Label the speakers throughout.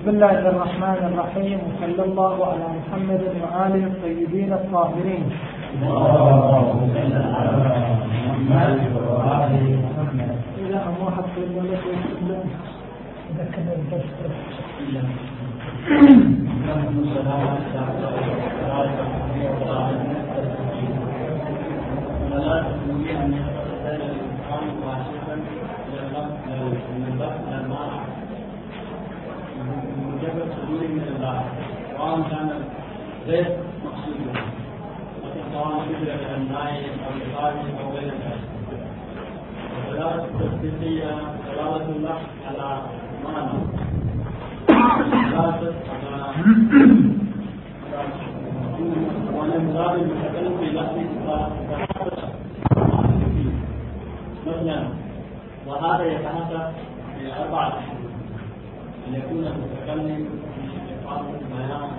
Speaker 1: بسم الله الرحمن الرحيم وصلى الله على محمد وآله الطيبين الطاهرين. إذا أم واحد في الملك إذا كان
Speaker 2: ولا تستطيع ان يتخذ الانسان واجبا إلى اللفظ من اللفظ إلى المعنى بمجرد صدور من الله سواء كان غير مقصود به لكن سواء قدر إلى النائب أو الخارج أو غير ذلك الدلاله التصديقيه دلاله اللفظ على معنى دلاله على المراد المتكلم في لفظه مثلا وهذا يتحقق في أن يكون المتكلم إقامة البيان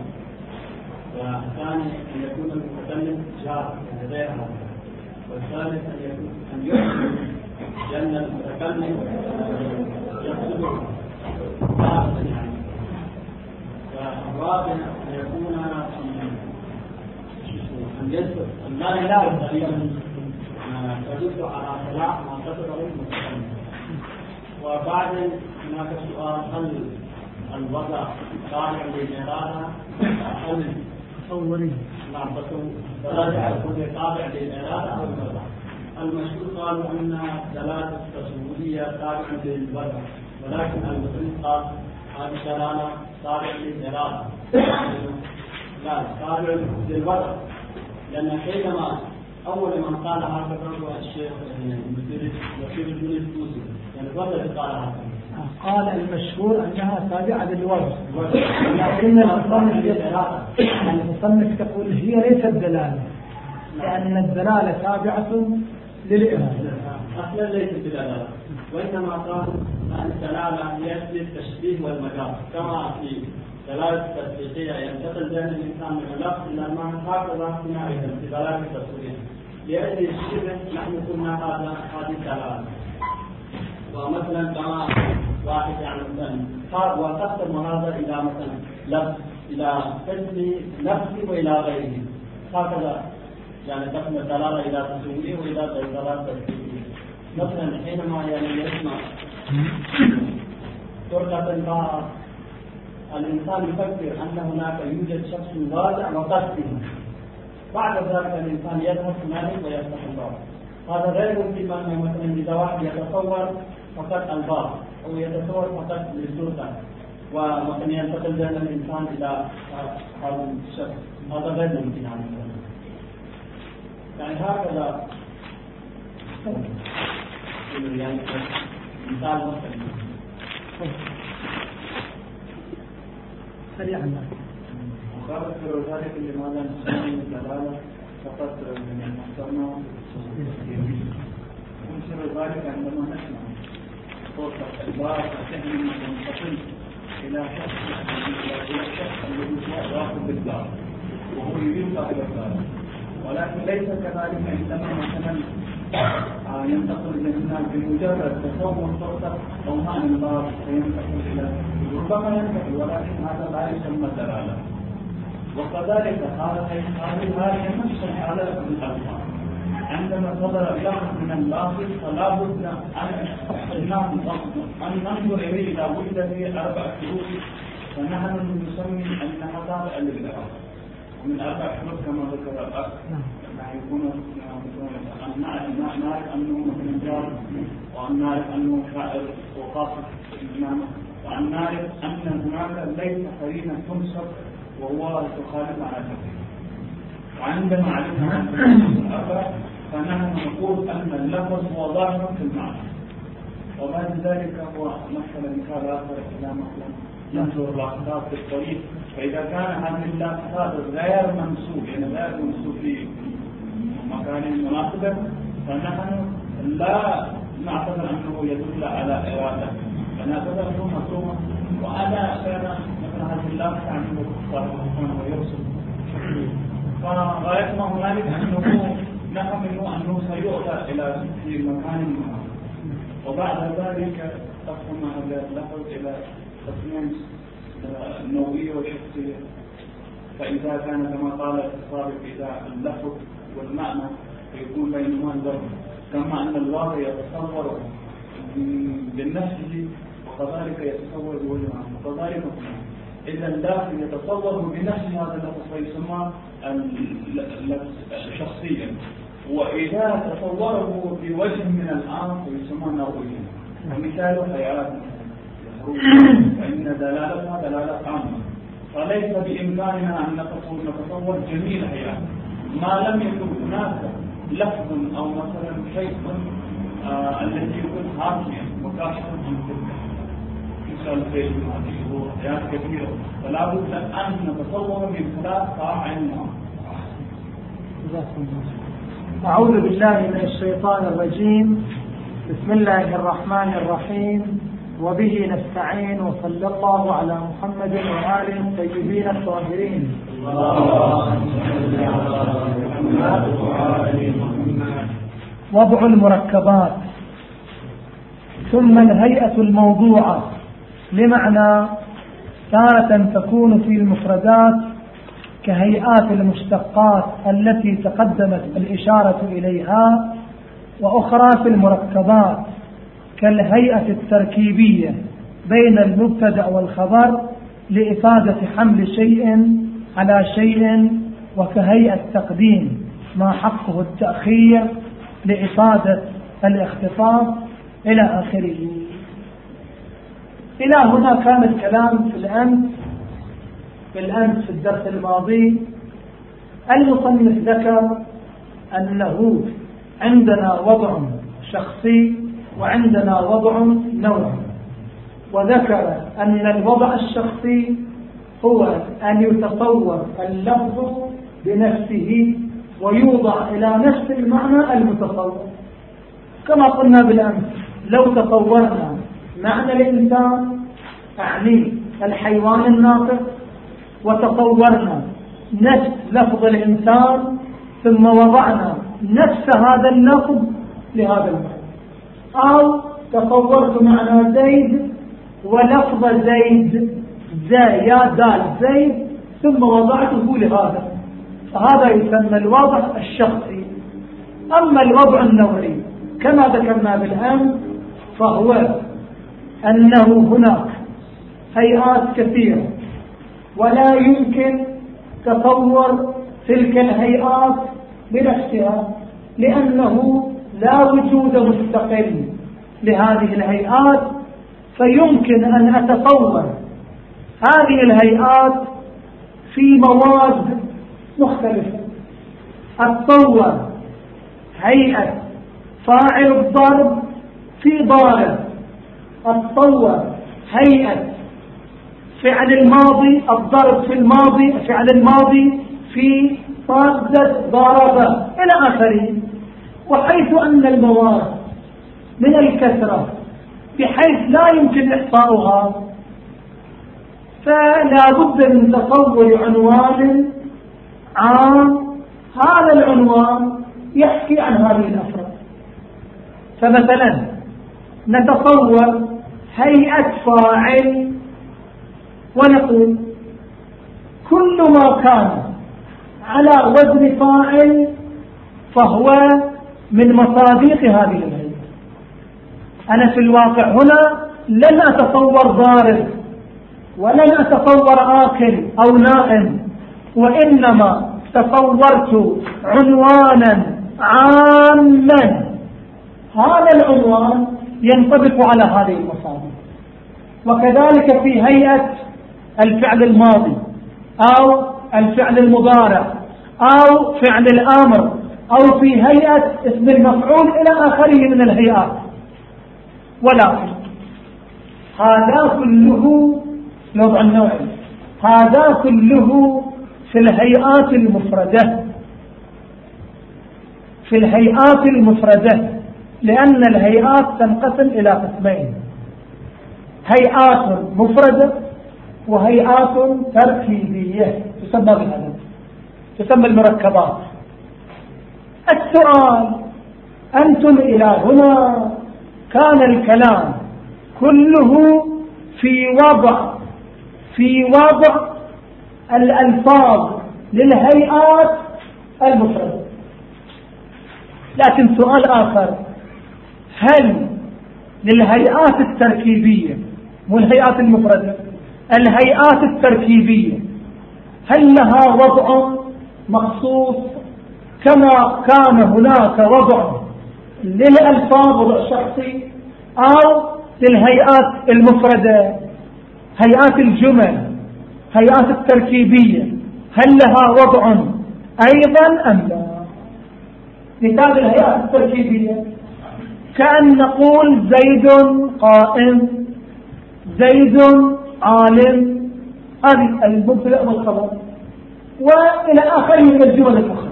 Speaker 2: والثاني أن يكون المتكلم جار لديها. والثالث أن يكون أن يحسن لأن المتكلم يقصد يعني والرابع أن يكون أن يذكر أن لا يذكر دليلا تدل على صلاح ما كتبه المتكلم. وبعدين هناك سؤال هل الوضع تابع للإرادة هل
Speaker 1: تصوري
Speaker 2: نعم دلالة تكون تابع للإرادة أو الوضع. المشهور قالوا أن دلالة التصورية تابعة للوضع ولكن المسلم قال هذه الدلالة تابعة للإرادة لا تابع للوضع. لأن حينما أول من قال هكذا هو الشيخ المدرس بشير الدين التوسي يعني قبل قال هكذا
Speaker 1: قال المشهور أنها تابعة للوضع لكن المصنف المصنف تقول هي ليست دلالة. لأن الدلالة تابعة للإرادة.
Speaker 2: أصلا ليست دلالة. وإنما قال الدلالة هي للتشبيه والمجاز. كما في دلالة التصديقية ينتقل بين الإنسان من اللفظ إلى المعنى هكذا هنا في دلالة التصوير لأجل الشبه نحن قلنا هذا هذه الدلالة ومثلا كما واحد يعني مثلا وتقسم هذا إلى مثلا لفظ إلى حسن نفسي وإلى غيره. هكذا يعني تقسم الدلالة إلى تصويري وإلى دلالة تصديقية مثلا حينما يعني يسمع فرقة الإنسان يفكر أن هناك يوجد شخص واضع وقصده بعد ذلك الإنسان يذهب هنالك ويفتح الباب. هذا غير ممكن أنه مثلا إذا واحد يتصور فقط الباب أو يتصور فقط للسلطة ومثلا ينتقل بين الإنسان إلى هذا الشخص هذا غير ممكن يعني يعني هكذا. يعني مثال مثلا
Speaker 1: سريعا
Speaker 2: وذكر ذلك لماذا نسمي الدلالة فقط من المحترمة؟ ونشر ذلك عندما نسمع. صوت الباب فهم منفصل إلى شخص إلى الشخص الذي هو واقف بالباب وهو يريد صاحب الباب ولكن ليس كذلك عندما مثلا ينتقل إلى بمجرد تصور صوته أو معنى الباب فينتقل إلى ربما ينتقل ولكن هذا لا يسمى دلالة. وكذلك هذا هذه هذه نفس الحاله في الالفاظ عندما صدر اللفظ من اللافظ فلا بد أن أن ننظر إليه اذا وجد فيه أربع شروط فنحن نسمي انها تابعه للإعراب ومن أربع شروط كما ذكر الأخ يكون أن نعرف أنه مثلا جار وأن نعرف أنه شاعر وقاصد الإمامة وأن نعرف أن هناك ليس قرينة تنصب وهو تخالف على ذلك وعندما علمنا الأربع فنحن نقول أن اللفظ هو ظاهر في المعنى. وبعد ذلك هو مثلا مثال آخر إلى مثلا ننظر الأخطاء في الطريق. فإذا كان هذه اللافتات غير منسوب يعني غير منسوب في مكان مناسبة فنحن لا نعتبر أنه يدل على إرادة. فنعتبر أنه مفهوم. وأنا كان مثلا هذه اللافة عنده صار ويرسل. فغاية ما هنالك أنه نحمل أنه سيؤتى إلى في مكان وبعد ذلك تقسم هذا اللفظ إلى قسمين
Speaker 3: نوعية وشخصية فإذا كان كما قال السابق إذا اللفظ والمعنى فيكون بينهما الضرب كما أن الواقع يتصور بنفسه وكذلك يتصور بوجهه وكذلك إذا الداخل يتصور بنفس هذا اللفظ فيسمى شخصيا. وإذا تصوره بوجه من الآن فيسمى نوعيا ومثال حياة. فإن دلالتها دلالة عامة. فليس بإمكاننا أن نتصور جميع الحياة ما لم يكن هناك لفظ أو مثلا شيء آه الذي يكون حاكيا وكاشفا عن تلك مثال خير هذه حياة كثيرة. فلا بد أن نتصور من خلال فاعل
Speaker 1: أعوذ بالله من الشيطان الرجيم. بسم الله الرحمن الرحيم. وبه نستعين وصلى الله على محمد وآله الطيبين الطاهرين. وضع المركبات. ثم الهيئة الموضوعة. لمعنى تارة تكون في المفردات كهيئات المشتقات التي تقدمت الإشارة إليها وأخرى في المركبات كالهيئة التركيبية بين المبتدأ والخبر لإفادة حمل شيء على شيء وكهيئة تقديم ما حقه التأخير لإفادة الاختصاص إلى آخره. إلى هنا كان الكلام في الأمس. في الأمس في الدرس الماضي المصنف ذكر أنه عندنا وضع شخصي وعندنا وضع نوع وذكر أن الوضع الشخصي هو أن يتصور اللفظ بنفسه ويوضع إلى نفس المعنى المتصور. كما قلنا بالأمس لو تصورنا معنى الإنسان أعني الحيوان الناطق وتصورنا نفس لفظ الإنسان ثم وضعنا نفس هذا اللفظ لهذا المعنى. أو تصورت معنى زيد ولفظ زيد زي يا دال زيد ثم وضعته لهذا. فهذا يسمى الوضع الشخصي. أما الوضع النوعي كما ذكرنا بالأمس فهو أنه هناك هيئات كثيرة ولا يمكن تصور تلك الهيئات بنفسها لأنه لا وجود مستقل لهذه الهيئات. فيمكن أن أتصور هذه الهيئات في مواد مختلفة. أتصور هيئة فاعل الضرب في ضارب أتصور هيئة فعل الماضي الضرب في الماضي فعل الماضي في صادة ضرب إلى آخره. وحيث أن المواد من الكثرة بحيث لا يمكن إحصاؤها فلا بد من تصور عنوان عام. هذا العنوان يحكي عن هذه الأفراد. فمثلا نتصور هيئة فاعل ونقول كل ما كان على وزن فاعل فهو من مصاديق هذه الهيئة أنا في الواقع هنا لن أتصور ضارب ولن أتصور آكل أو نائم وإنما تصورت عنوانا عاما. هذا العنوان ينطبق على هذه المصادر وكذلك في هيئة الفعل الماضي أو الفعل المضارع أو فعل الآمر أو في هيئة اسم المفعول إلى آخره من الهيئات. ولكن هذا كله الوضع النوعي هذا كله في الهيئات المفردة. في الهيئات المفردة. لأن الهيئات تنقسم إلى قسمين. هيئات مفردة وهيئات تركيبية تسمى بهذا. تسمى المركبات. السؤال أنتم إلى هنا كان الكلام كله في وضع في وضع الألفاظ للهيئات المفردة. لكن سؤال آخر هل للهيئات التركيبية والهيئات المفردة الهيئات التركيبية. هل لها وضع مخصوص كما كان هناك وضع للألفاظ وضع شخصي أو للهيئات المفردة؟ هيئات الجمل هيئات التركيبية هل لها وضع أيضا أم لا؟ مثال الهيئات التركيبية. كأن نقول زيد قائم زيد عالم هذه المبتدا والخبر وإلى آخره من الجمل الاخرى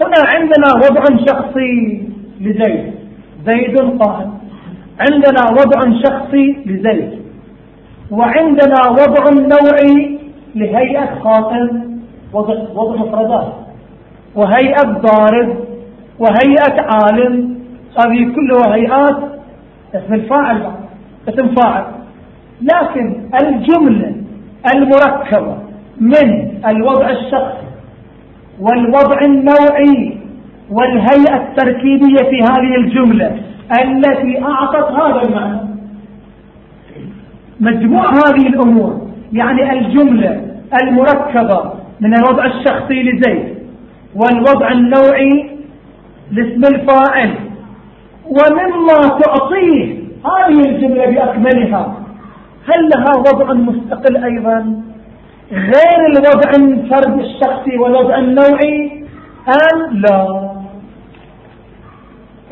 Speaker 1: هنا عندنا وضع شخصي لزيد. زيد قائم عندنا وضع شخصي لزيد. وعندنا وضع نوعي لهيئة خاتم وضع, وضع مفردات. وهيئة ضارب وهيئة عالم. هذه كلها هيئات اسم الفاعل اسم فاعل. لكن الجملة المركبة من الوضع الشخصي والوضع النوعي والهيئة التركيبية في هذه الجملة التي أعطت هذا المعنى. مجموع هذه الأمور يعني الجملة المركبة من الوضع الشخصي لزيد والوضع النوعي لاسم الفاعل. ومما تعطيه هذه الجملة بأكملها هل لها وضع مستقل أيضا؟ غير الوضع الفرد الشخصي والوضع النوعي؟ أم لا.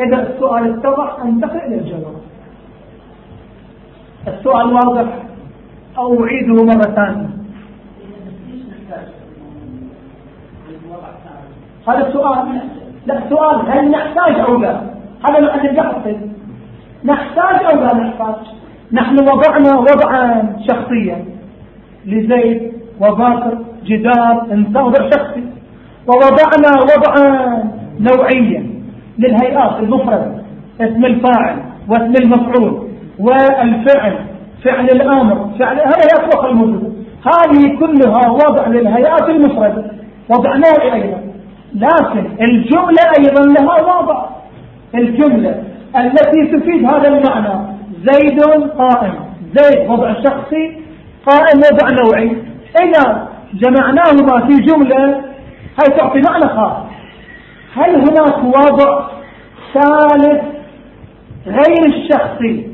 Speaker 1: إذا السؤال اتضح أنتقل إلى الجواب. السؤال واضح. أو أعيده مرة ثانية. هذا السؤال لا سؤال هل نحتاج أو لا؟ هذا محل البحث نحتاج أو لا نحتاج؟ نحن وضعنا وضعا شخصيا لزيد وباكر جدار انسان وضع شخصي. ووضعنا وضعا نوعيا للهيئات المفردة اسم الفاعل واسم المفعول والفعل فعل الأمر فعل هذا يطلق الموجودة. هذه كلها وضع للهيئات المفردة. وضع نوعي أيضا. لكن الجملة أيضا لها وضع. الجملة التي تفيد هذا المعنى زيد قائم. زيد وضع شخصي قائم وضع نوعي. إذا جمعناهما في جملة هل تعطي معنى خاص؟ هل هناك وضع ثالث غير الشخصي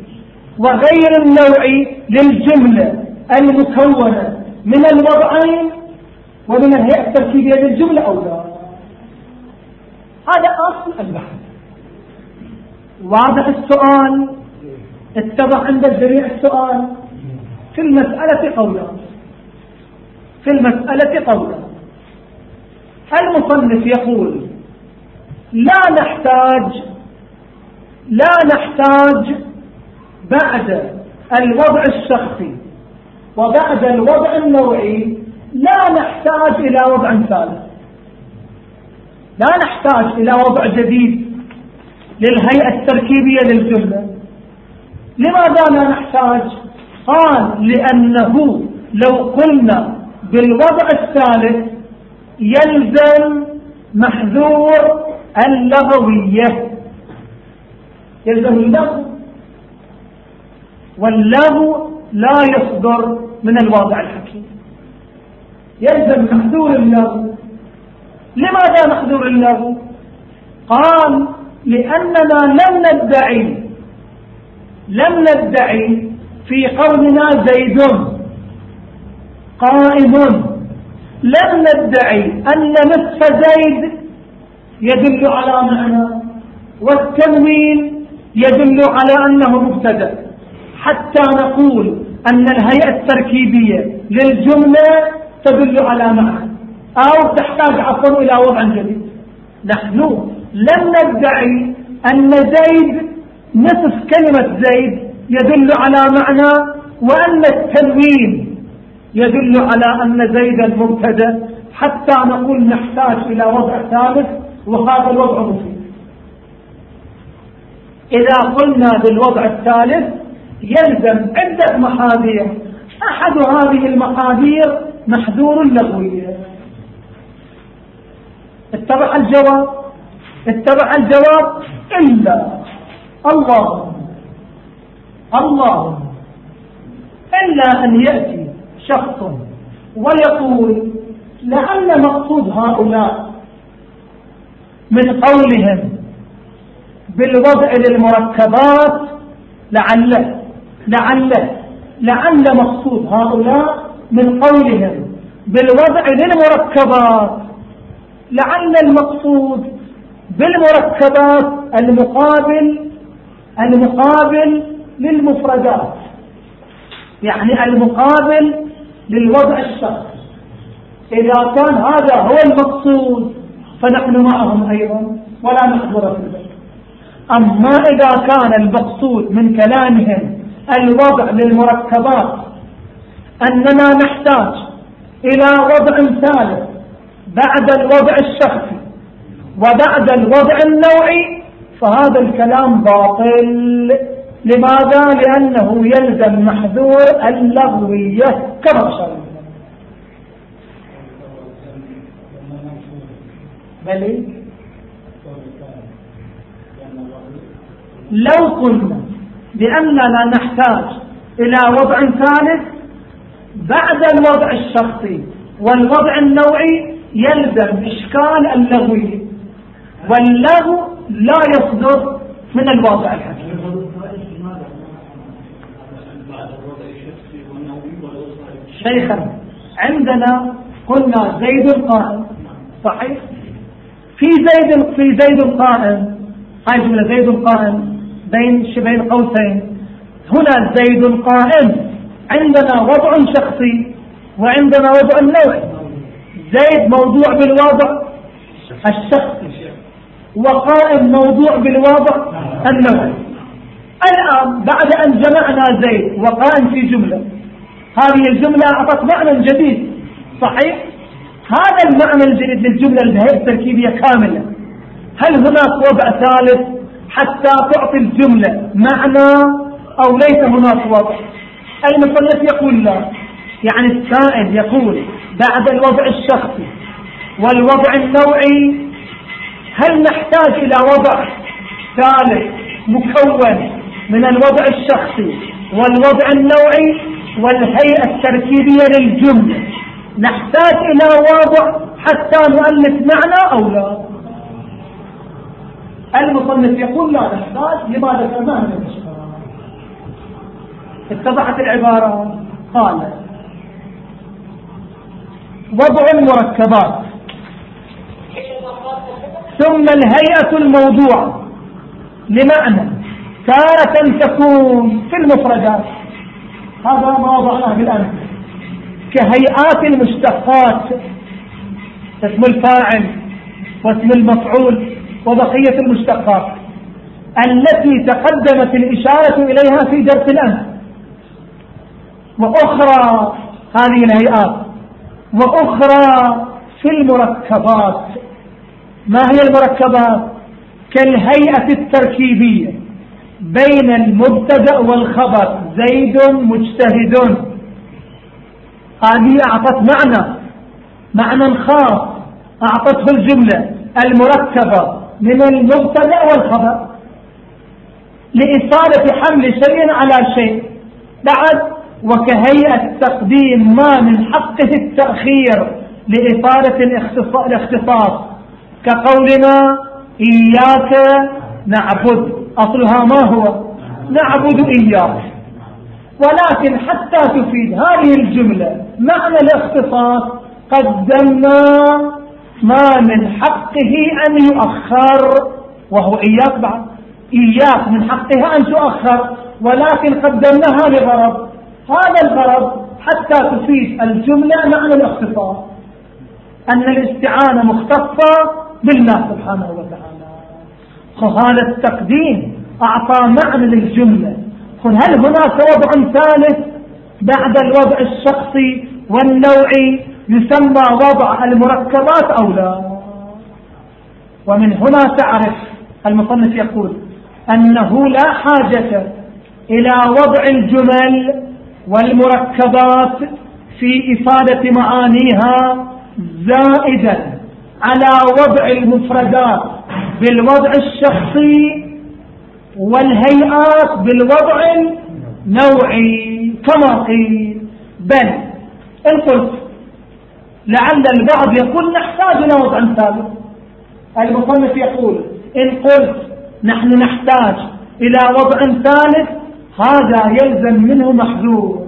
Speaker 1: وغير النوعي للجملة المكونة من الوضعين ومن الهيئة التركيبية للجملة أو لا؟ هذا أصل البحث. واضح السؤال؟ اتضح عند الجميع السؤال. في المسألة قولان في المسألة قولان المصنف يقول لا نحتاج لا نحتاج بعد الوضع الشخصي وبعد الوضع النوعي لا نحتاج إلى وضع ثالث. لا نحتاج إلى وضع جديد للهيئة التركيبية للجملة. لماذا لا نحتاج؟ قال لأنه لو قلنا بالوضع الثالث يلزم محذور اللغوية. يلزم اللغو. واللغو لا يصدر من الواضع الحكيم. يلزم محذور اللغو. لماذا محذور اللغو؟ قال لأننا لم ندعي لم ندعي في قولنا زيد قائم. لم ندعي أن نصف زيد يدل على معنى والتنوين يدل على أنه مبتدأ. حتى نقول أن الهيئة التركيبية للجملة تدل على معنى. أو تحتاج عفوا إلى وضع جديد. نحن لم ندعي أن زيد نصف كلمة زيد يدل على معنى وأن التنوين يدل على أن زيدا مبتدا حتى نقول نحتاج إلى وضع ثالث وهذا الوضع مفيد. إذا قلنا بالوضع الثالث يلزم عدة محاذير. أحد هذه المقادير محذور لغوية اتبع الجواب؟ اتبع الجواب؟ إلا الله الله إلا أن يأتي شخص ويقول لعل مقصود هؤلاء من قولهم بالوضع للمركبات لعل لعل لعل مقصود هؤلاء من قولهم بالوضع للمركبات لعل المقصود بالمركبات المقابل المقابل للمفردات. يعني المقابل للوضع الشخصي. إذا كان هذا هو المقصود فنحن معهم أيضا ولا نحضر في ذلك. أما إذا كان المقصود من كلامهم الوضع للمركبات أننا نحتاج إلى وضع ثالث بعد الوضع الشخصي وبعد الوضع النوعي فهذا الكلام باطل. لماذا؟ لأنه يلزم محذور اللغوية كما شرعنا بل لو قلنا بأننا نحتاج إلى وضع ثالث بعد الوضع الشخصي والوضع النوعي يلزم إشكال اللغوي. واللغو لا يصدر من الواقع الحقيقي شيخا عندنا قلنا زيد قائم صحيح؟ في زيد في زيد قائم هاي جملة زيد قائم بين بين قوسين هنا زيد قائم عندنا وضع شخصي وعندنا وضع نوعي. زيد موضوع بالوضع الشخصي. وقائم موضوع بالوضع النوعي الآن بعد أن جمعنا زيد وقائم في جملة هذه الجملة أعطت معنى جديد. صحيح؟ هذا المعنى الجديد للجملة البهية التركيبية كاملة. هل هناك وضع ثالث حتى تعطي الجملة معنى أو ليس هناك وضع؟ المصنف يقول لا. يعني السائل يقول بعد الوضع الشخصي والوضع النوعي هل نحتاج إلى وضع ثالث مكون من الوضع الشخصي والوضع النوعي والهيئة التركيبية للجملة؟ نحتاج إلى وضع حتى نؤلف معنى أو لا؟ المصنف يقول لا نحتاج لماذا كمان اتضحت العبارة. قال وضع المركبات ثم الهيئة الموضوع. لمعنى تارة تكون في المفردات. هذا ما وضعناه بالأمس. كهيئات المشتقات. اسم الفاعل واسم المفعول وبقية المشتقات. التي تقدمت الإشارة إليها في درس الأمس. وأخرى هذه الهيئات. وأخرى في المركبات. ما هي المركبات؟ كالهيئة التركيبية. بين المبتدأ والخبر زيد مجتهد. هذه أعطت معنى معنى خاص أعطته الجملة المركبة من المبتدأ والخبر. لإصالة حمل شيء على شيء. بعد وكهيئة تقديم ما من حقه التأخير لإطالة الاختصاص. كقولنا إياك نعبد. أصلها ما هو؟ نعبد إياك. ولكن حتى تفيد هذه الجملة معنى الاختصاص قدمنا ما من حقه أن يؤخر وهو إياك بعد. إياك من حقها أن تؤخر ولكن قدمناها لغرض. هذا الغرض حتى تفيد الجملة معنى الاختصاص. أن الاستعانة مختصة بالله سبحانه وتعالى. هذا التقديم أعطى معنى للجملة. هل هناك وضع ثالث؟ بعد الوضع الشخصي والنوعي يسمى وضع المركبات أو لا؟ ومن هنا تعرف المصنف يقول أنه لا حاجة إلى وضع الجمل والمركبات في إفادة معانيها زائدا. على وضع المفردات بالوضع الشخصي والهيئات بالوضع النوعي. كما قيل. بل إن قلت لعل البعض يقول نحتاج إلى وضع ثالث المصنف يقول إن قلت نحن نحتاج إلى وضع ثالث هذا يلزم منه محذور.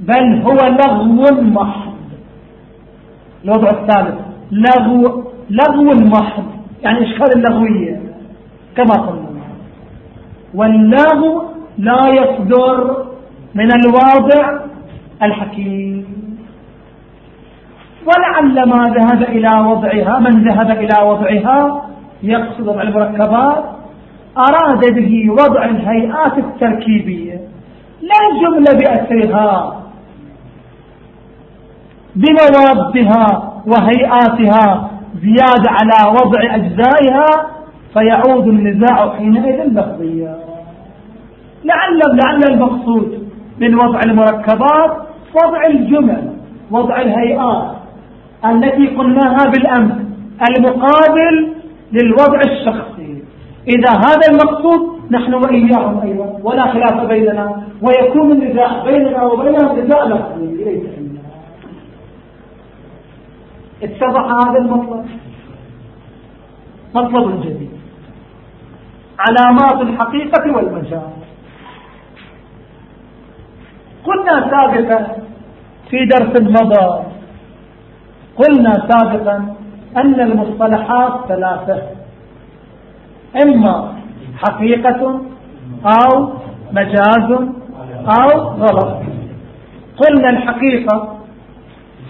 Speaker 1: بل هو لغو محض. الوضع الثالث. لغو لغو محض. يعني إشكال اللغوية؟ كما قلنا. واللغو لا يصدر من الواضع الحكيم. ولعل ما ذهب إلى وضعها من ذهب إلى وضعها يقصد وضع المركبات أراد به وضع الهيئات التركيبية. لا الجملة بأسرها بموادها وهيئاتها زيادة على وضع أجزائها فيعود النزاع حينئذ لفظيا لعل لعل المقصود من وضع المركبات وضع الجمل وضع الهيئات التي قلناها بالأمس المقابل للوضع الشخصي. إذا هذا المقصود نحن وإياهم أيضا ولا خلاف بيننا ويكون النزاع بيننا وبينهم نزاع لفظي اتضح هذا المطلب. مطلب جديد. علامات الحقيقة والمجال قلنا سابقا في درس مضى قلنا سابقا أن المصطلحات ثلاثة. إما حقيقة أو مجاز أو غلط. قلنا الحقيقة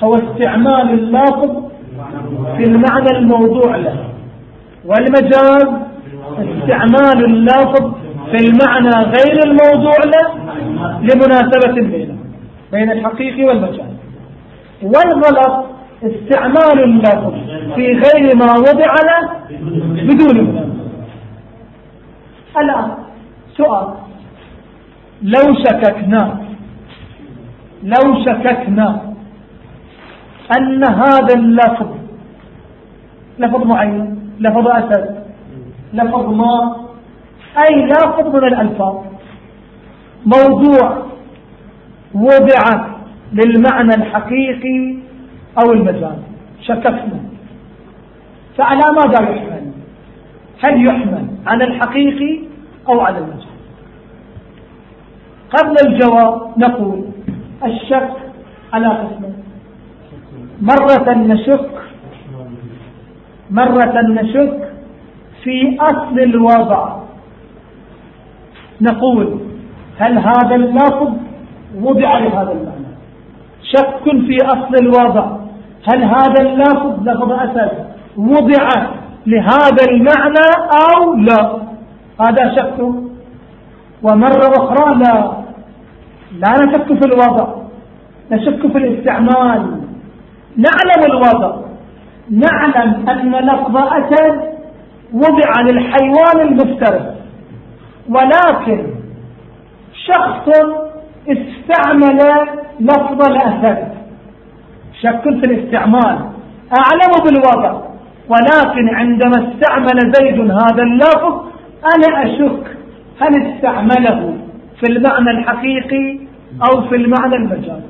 Speaker 1: هو استعمال اللفظ في المعنى الموضوع له. والمجاز استعمال اللفظ في المعنى غير الموضوع له لمناسبة بينه بين الحقيقي والمجاز. والغلط استعمال اللفظ في غير ما وضع له بدون الآن سؤال. لو شككنا لو شككنا أن هذا اللفظ لفظ معين لفظ أسد لفظ ما أي لفظ من الألفاظ. موضوع وضع للمعنى الحقيقي أو المجال. شككنا. فعلى ماذا يحمل؟ هل يحمل على الحقيقي أو على المجال؟ قبل الجواب نقول الشك على قسمين. مرة نشك مرة نشك في أصل الوضع. نقول هل هذا اللفظ وضع لهذا المعنى؟ شك في أصل الوضع. هل هذا اللفظ لفظ أسد وضع لهذا المعنى أو لا؟ هذا شك. ومرة أخرى لا. لا نشك في الوضع نشك في الاستعمال. نعلم الوضع. نعلم أن لفظ أسد وضع للحيوان المفترس. ولكن شخص استعمل لفظ الأسد شك في الاستعمال. أعلم بالوضع. ولكن عندما استعمل زيد هذا اللفظ أنا أشك هل استعمله في المعنى الحقيقي أو في المعنى المجازي.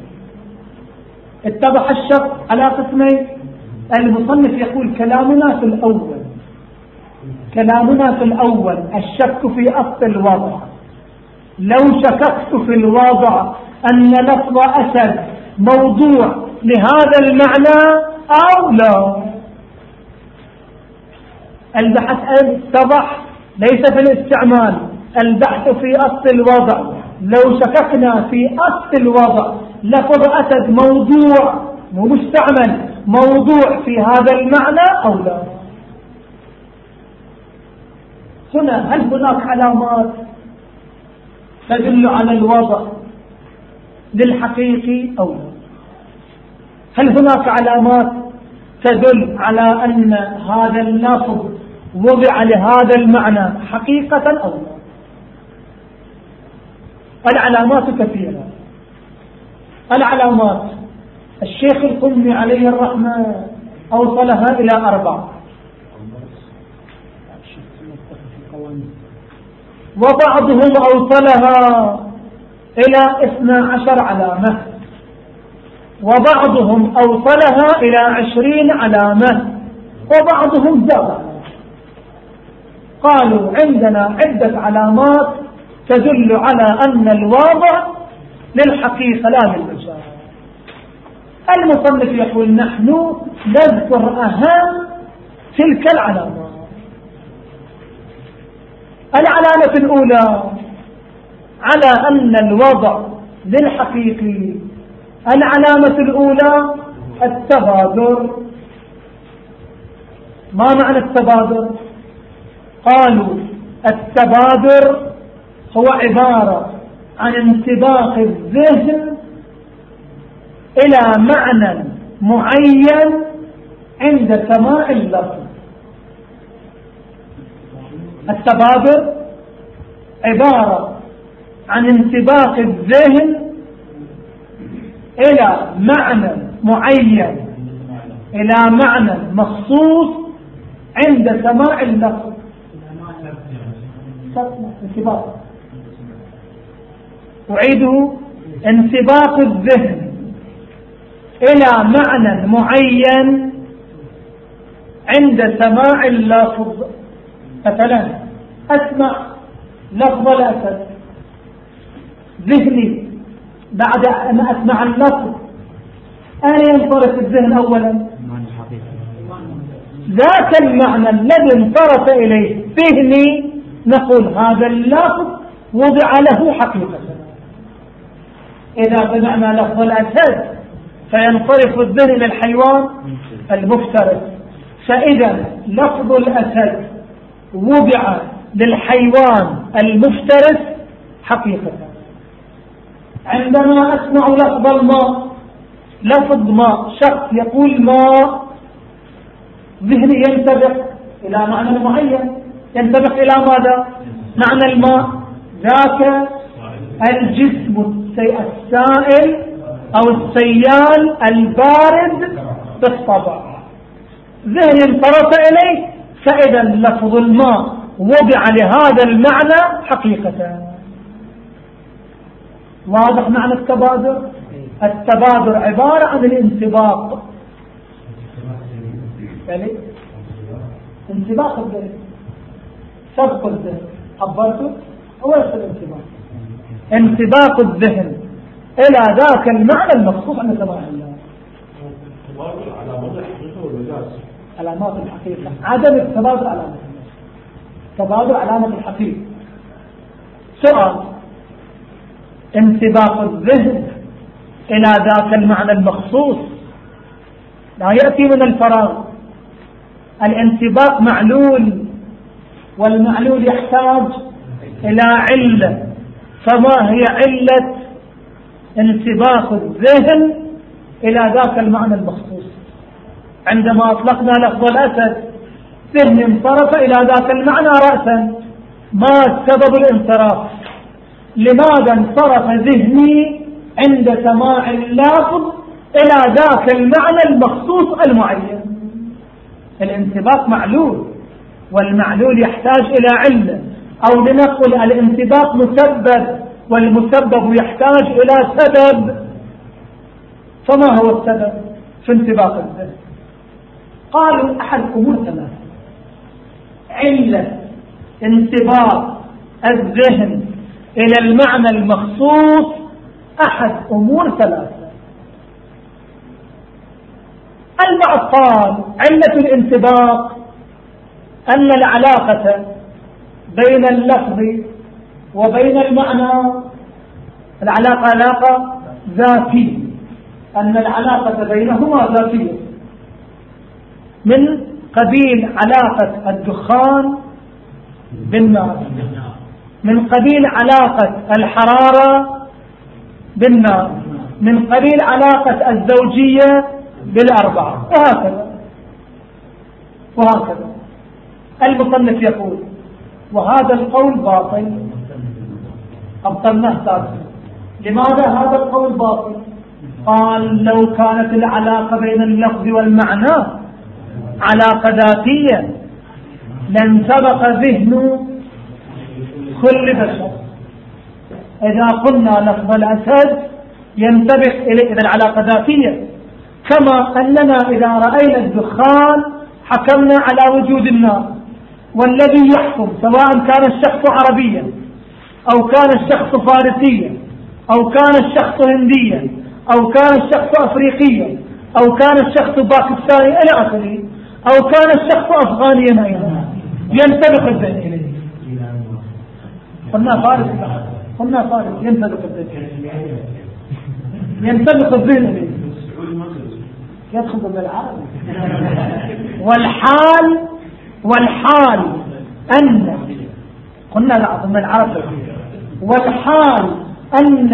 Speaker 1: اتضح الشك على قسمين. المصنف يقول كلامنا في الأول. كلامنا في الأول الشك في أصل الوضع. لو شككت في الوضع أن لفظ أسد موضوع لهذا المعنى أو لا. البحث اتضح ليس في الاستعمال. البحث في أصل الوضع. لو شككنا في أصل الوضع لفظ أسد موضوع مو مستعمل موضوع في هذا المعنى أو لا؟ هنا هل هناك علامات تدل على الوضع للحقيقي أو لا؟ هل هناك علامات تدل على أن هذا اللفظ وضع لهذا المعنى حقيقة أو لا؟ العلامات كثيرة. العلامات. الشيخ القمي عليه الرحمة أوصلها إلى أربع وبعضهم أوصلها إلى اثنى عشر علامة. وبعضهم أوصلها إلى عشرين علامة. وبعضهم زاد. قالوا عندنا عدة علامات تدل على أن الواضع للحقيقة لا للمجال المصنف يقول نحن نذكر أهم تلك العلامات العلامة الأولى على أن الوضع للحقيقي. العلامة الأولى التبادر. ما معنى التبادر؟ قالوا التبادر هو عبارة عن انطباق الذهن إلى معنى معين عند سماع اللفظ. التبادر عبارة عن انطباق الذهن إلى معنى معين إلى معنى مخصوص عند سماع اللفظ. انطباق. أعيده. انطباق الذهن. إلى معنى معين عند سماع اللفظ مثلا أسمع لفظ الأسد ذهني بعد أن أسمع اللفظ أين ينصرف الذهن أولا؟ ذاك المعنى الذي انصرف إليه ذهني نقول هذا اللفظ وضع له حقيقة. إذا سمعنا لفظ الأسد فينصرف الذهن إلى الحيوان المفترس. فإذا لفظ الأسد وضع للحيوان المفترس حقيقة. عندما أسمع لفظ الماء لفظ ماء شخص يقول ماء ذهني ينتبه إلى معنى معين. ينتبه إلى ماذا؟ معنى الماء. ذاك الجسم السائل أو السيال البارد بالطبع ذهن انطرف إليه فإذا لفظ الماء وضع لهذا المعنى حقيقة. واضح معنى التبادر؟ التبادر عبارة عن الانطباق يعني انطباق الذهن. سبق الذهن. عبرته هو الانطباق انطباق الذهن. إلى ذاك المعنى المخصوص عن سماع الله علامات الحقيقة. عدم التبادل علامة تبادل علامة الحقيقة. سؤال. انطباق الذهن إلى ذاك المعنى المخصوص لا يأتي من الفراغ. الانطباق معلول والمعلول يحتاج إلى علة. فما هي علة؟ انطباق الذهن إلى ذاك المعنى المخصوص. عندما أطلقنا لفظ الأسد ذهن انصرف إلى ذاك المعنى رأسا. ما سبب الانصراف؟ لماذا انصرف ذهني عند سماع اللافظ إلى ذاك المعنى المخصوص المعين؟ الانطباق معلول والمعلول يحتاج إلى علة أو لنقل الانطباق مسبب والمسبب يحتاج إلى سبب. فما هو السبب في انطباق الذهن؟ قالوا أحد أمور ثلاثة علة انطباق الذهن إلى المعنى المخصوص أحد أمور ثلاثة البعض قال علة الانطباق أن العلاقة بين اللفظ وبين المعنى العلاقة علاقة ذاتية. أن العلاقة بينهما ذاتية. من قبيل علاقة الدخان بالنار. من قبيل علاقة الحرارة بالنار. من قبيل علاقة الزوجية بالأربعة. وهكذا. وهكذا. المصنف يقول وهذا القول باطل. أبطلناه ثالثا لماذا هذا القول باطل؟ قال لو كانت العلاقة بين اللفظ والمعنى علاقة ذاتية لانسبق ذهن كل بشر إذا قلنا لفظ الأسد ينتبه إليه إذا العلاقة ذاتية كما أننا إذا رأينا الدخان حكمنا على وجود النار والذي يحكم سواء كان الشخص عربيا أو كان الشخص فارسيا أو كان الشخص هنديا أو كان الشخص أفريقيا أو كان الشخص باكستاني إلى آخره أو كان الشخص أفغانيا أيضا ينطبق الذهن إليه قلنا فارس قلنا فارس. ينطبق الذهن ينطبق الذهن إليه يدخل بالعربي والحال والحال أن قلنا لا ضمن العرب. والحال أن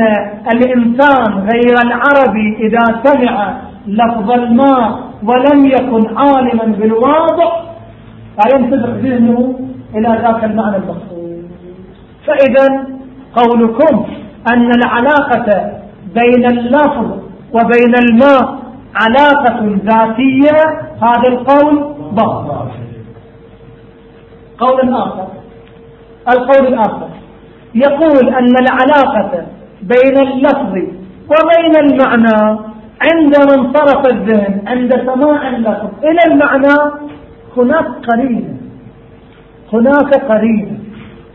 Speaker 1: الإنسان غير العربي إذا سمع لفظ الماء ولم يكن عالما بالواضع فينتبه ذهنه إلى ذاك المعنى المقصود. فإذا قولكم أن العلاقة بين اللفظ وبين الماء علاقة ذاتية هذا القول باطل. قول آخر. القول الآخر. يقول أن العلاقة بين اللفظ وبين المعنى عندما انصرف الذهن عند سماع اللفظ. إلى المعنى هناك قرينة هناك قرينة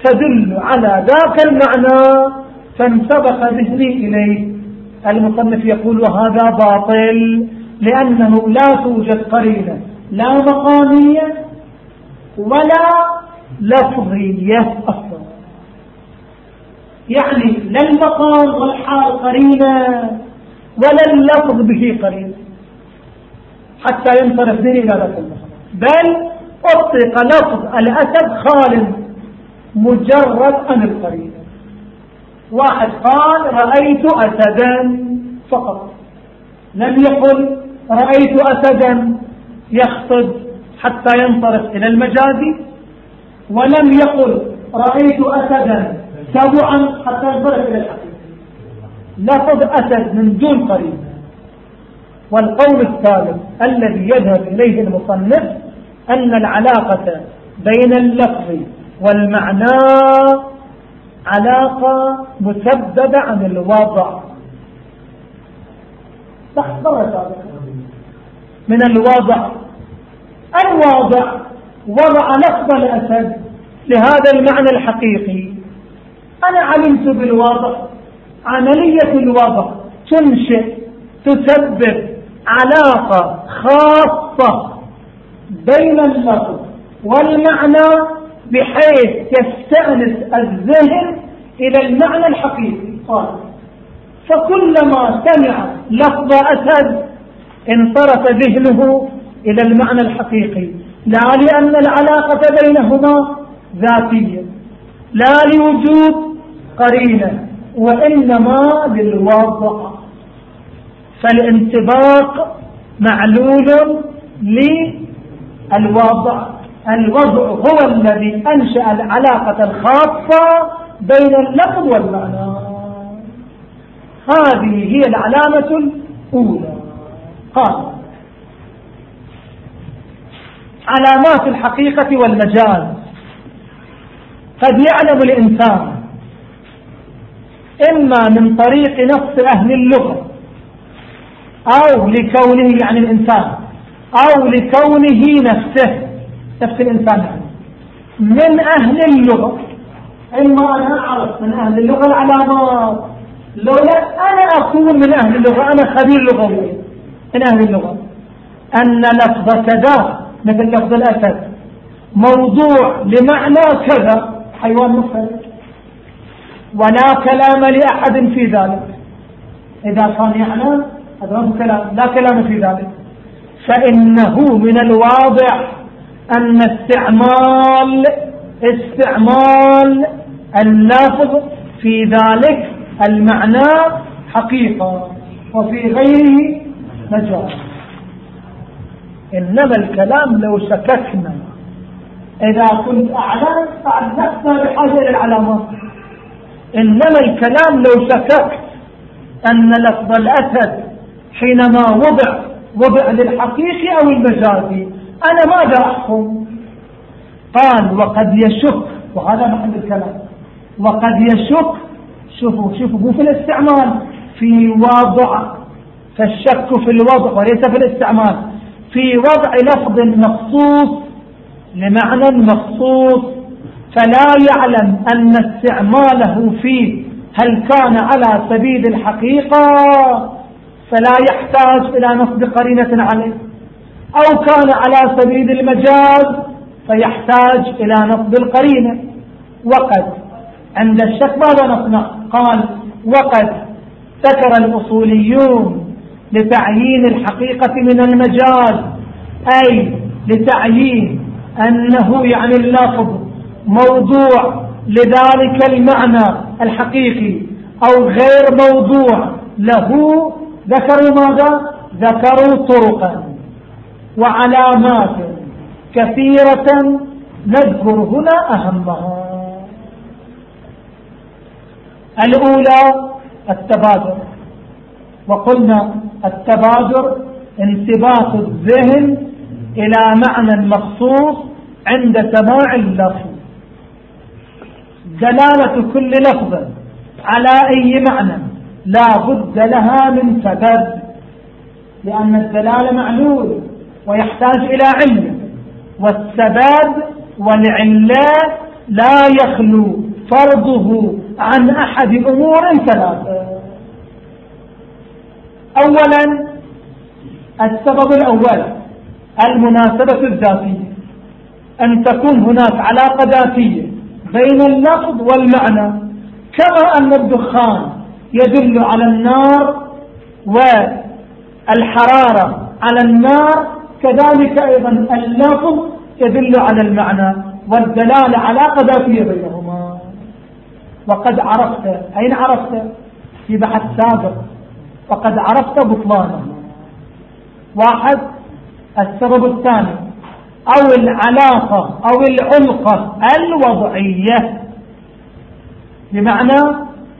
Speaker 1: تدل على ذاك المعنى فانسبق ذهني إليه. المصنف يقول وهذا باطل لأنه لا توجد قرينة لا مقامية ولا لفظية أصلا. يعني لا المقام والحال قرينة ولا اللفظ به قرينة حتى ينصرف ذهني إلى ذاك المقام. بل أطلق لفظ الأسد خال مجرد عن القرينة واحد قال رأيت أسدا فقط. لم يقل رأيت أسدا يخطب حتى ينصرف إلى المجازي. ولم يقل رأيت أسدا سبعا حتى ينصرف إلى الحقيقة. لفظ أسد من دون قريب. والقول الثالث الذي يذهب إليه المصنف أن العلاقة بين اللفظ والمعنى علاقة مسببة عن الوضع من الوضع الواضع وضع لفظ الأسد لهذا المعنى الحقيقي. أنا علمت بالوضع عملية الوضع تنشئ تسبب علاقة خاصة بين اللفظ والمعنى بحيث يستأنس الذهن إلى المعنى الحقيقي. قال فكلما سمع لفظ أسد انصرف ذهنه إلى المعنى الحقيقي لا لأن العلاقة بينهما ذاتية لا لوجود قرينة وإنما للوضع فالانطباق معلول للوضع. الوضع هو الذي أنشأ العلاقة الخاصة بين اللفظ والمعنى. هذه هي العلامة الأولى. قال علامات الحقيقة والمجاز. قد يعلم الإنسان إما من طريق نص أهل اللغة أو لكونه يعني الإنسان أو لكونه نفسه نفس الإنسان. يعني من أهل اللغة إما أنا أعرف من أهل اللغة العلامات. لولا أنا أكون من أهل اللغة أنا خبير لغوي من أهل اللغة. أن لفظ كذا مثل لفظ الأسد. موضوع لمعنى كذا حيوان مفرد ولا كلام لأحد في ذلك. إذا كان يعلم هذا كلام. لا كلام في ذلك. فإنه من الواضح أن استعمال استعمال اللفظ في ذلك المعنى حقيقة وفي غيره مجال إنما الكلام لو شككنا إذا كنت أعلم فعلقنا بحاجة إلى العلامات إنما الكلام لو شككت أن لفظ الأسد حينما وضع وضع للحقيقي أو المجازي أنا ماذا أحكم؟ قال وقد يشك. وهذا محل الكلام. وقد يشك. شوفوا شوفوا في الاستعمال في وضع فالشك في الوضع وليس في الاستعمال. في وضع لفظ مخصوص لمعنى مخصوص فلا يعلم أن استعماله فيه هل كان على سبيل الحقيقة فلا يحتاج إلى نصب قرينة عليه. أو كان على سبيل المجاز فيحتاج إلى نصب القرينة. وقد عند الشك ماذا نصنع. قال وقد ذكر الأصوليون لتعيين الحقيقة من المجاز أي لتعيين أنه يعني اللفظ موضوع لذلك المعنى الحقيقي أو غير موضوع له. ذكروا ماذا؟ ذكروا طرقا وعلامات كثيرة نذكر هنا أهمها. الأولى التبادر. وقلنا التبادر انتباط الذهن إلى معنى مخصوص عند سماع اللفظ. دلالة كل لفظ على أي معنى لا بد لها من سبب لأن الدلالة معلول ويحتاج إلى علم والسبب والعلة لا يخلو فرضه عن أحد أمور ثلاثة. أولا السبب الأول. المناسبة الذاتية. أن تكون هناك علاقة ذاتية بين اللفظ والمعنى كما أن الدخان يدل على النار والحرارة على النار كذلك أيضا اللفظ يدل على المعنى والدلالة علاقة ذاتية بينهما. وقد عرفت أين عرفت؟ في بحث سابق. وقد عرفت بطلانه. واحد السبب الثاني أو العلاقة أو العلقة الوضعية. بمعنى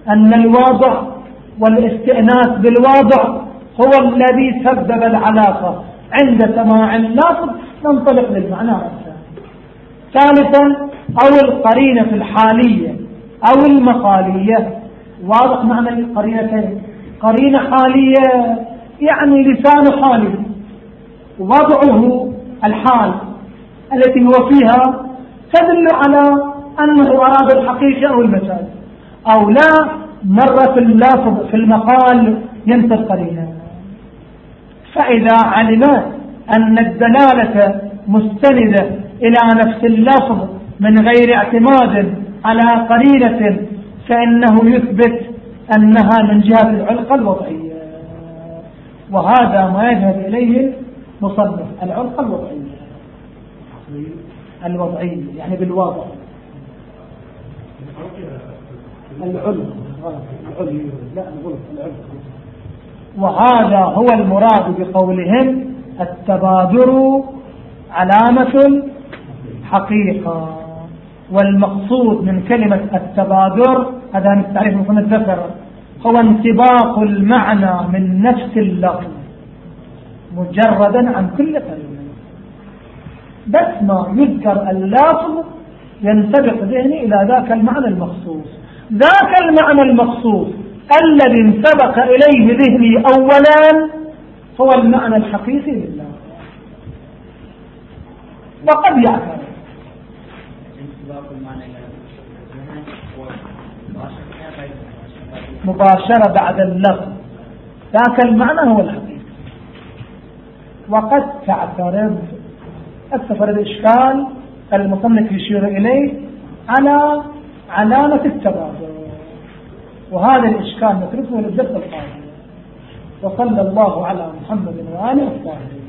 Speaker 1: أن الوضع والاستئناس بالوضع هو الذي سبب العلاقة. عند سماع اللفظ ننطلق للمعنى. ثالثا أو القرينة الحالية أو المقالية. واضح معنى القرينتين. قرينة حالية يعني لسان حالي. وضعه الحال التي هو فيها تدل على أنه أراد الحقيقة أو المجاز أو لا مر في اللفظ في المقال ينسى القرينة فإذا علم أن الدلالة مستندة إلى نفس اللفظ من غير اعتماد على قرينة فإنه يثبت أنها من جهة العلقة الوضعية. وهذا ما يذهب إليه مصنف. العلقة الوضعية الوضعية يعني بالوضع العلق وهذا هو المراد بقولهم التبادر علامة الحقيقة والمقصود من كلمة التبادر هذا من التعريف مصنف ذكر هو انطباق المعنى من نفس اللفظ. مجردا عن كل كلمة بس ما يذكر اللفظ ينطبق ذهني إلى ذاك المعنى المخصوص. ذاك المعنى المخصوص الذي انسبق إليه ذهني أولا هو المعنى الحقيقي لله. وقد يعترف مباشرة بعد اللفظ. ذاك المعنى هو الحقيقي. وقد تعترض أسفر الإشكال المصنف يشير إليه على علامة التبادل وهذا الإشكال نتركه للدرس القادم. وصلى الله على محمد وآله الطاهرين